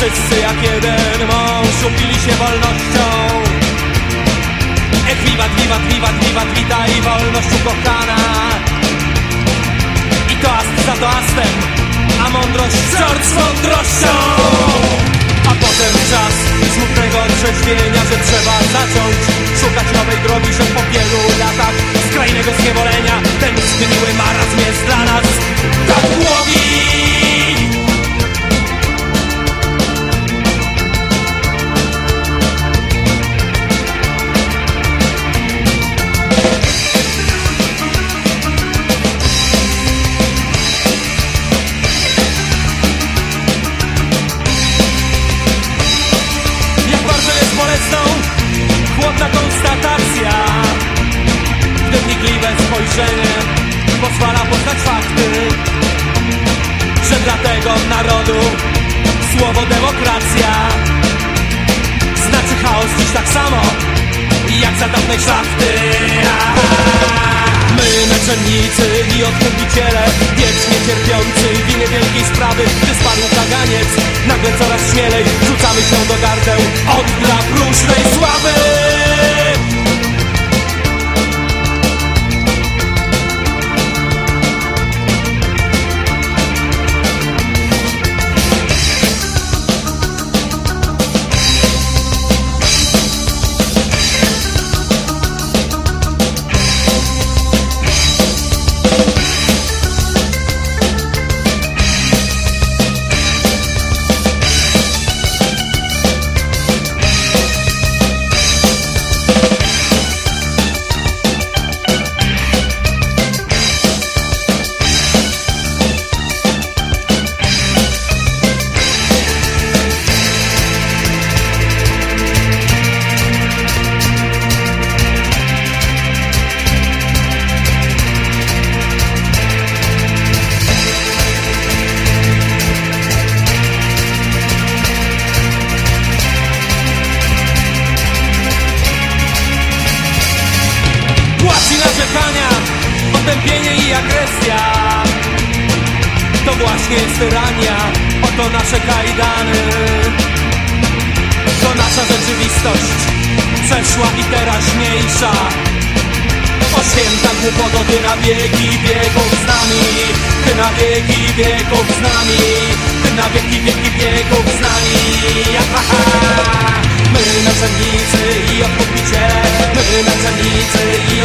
jak jeden mąż upili się wolnością. Ech, wiwat, wiwat, wiwat, wiwat, witaj wolność ukochana. I toast za toastem, a mądrość wciąż z mądrością. A potem czas smutnego trzeźwienia, że trzeba zacząć Szukać nowej drogi, że po wielu latach skrajnego zniewolenia Ten zgniły marazm jest dla nas tak długi samo Jak za dawnej szlachty. My, naczelnicy i odkupiciele Wiecznie cierpiący winy wielkiej sprawy Gdy kaganiec Nagle coraz śmielej Rzucamy się do gardeł Od Jest tyrania, oto nasze kajdany. To nasza rzeczywistość, przeszła i teraźniejsza. O święta głupoto, ty na wieki wieków z nami. Ty na wieki wieków z nami. Ty na wieki wieki wieków z nami. Aha. My naczelnicy i odkupiciele My naczelnicy i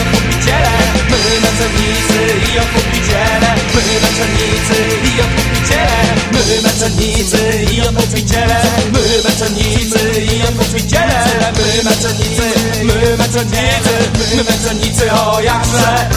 i odkupiciele My naczelnicy i odkupiciele My naczelnicy, my naczelnicy My naczelnicy, o jakże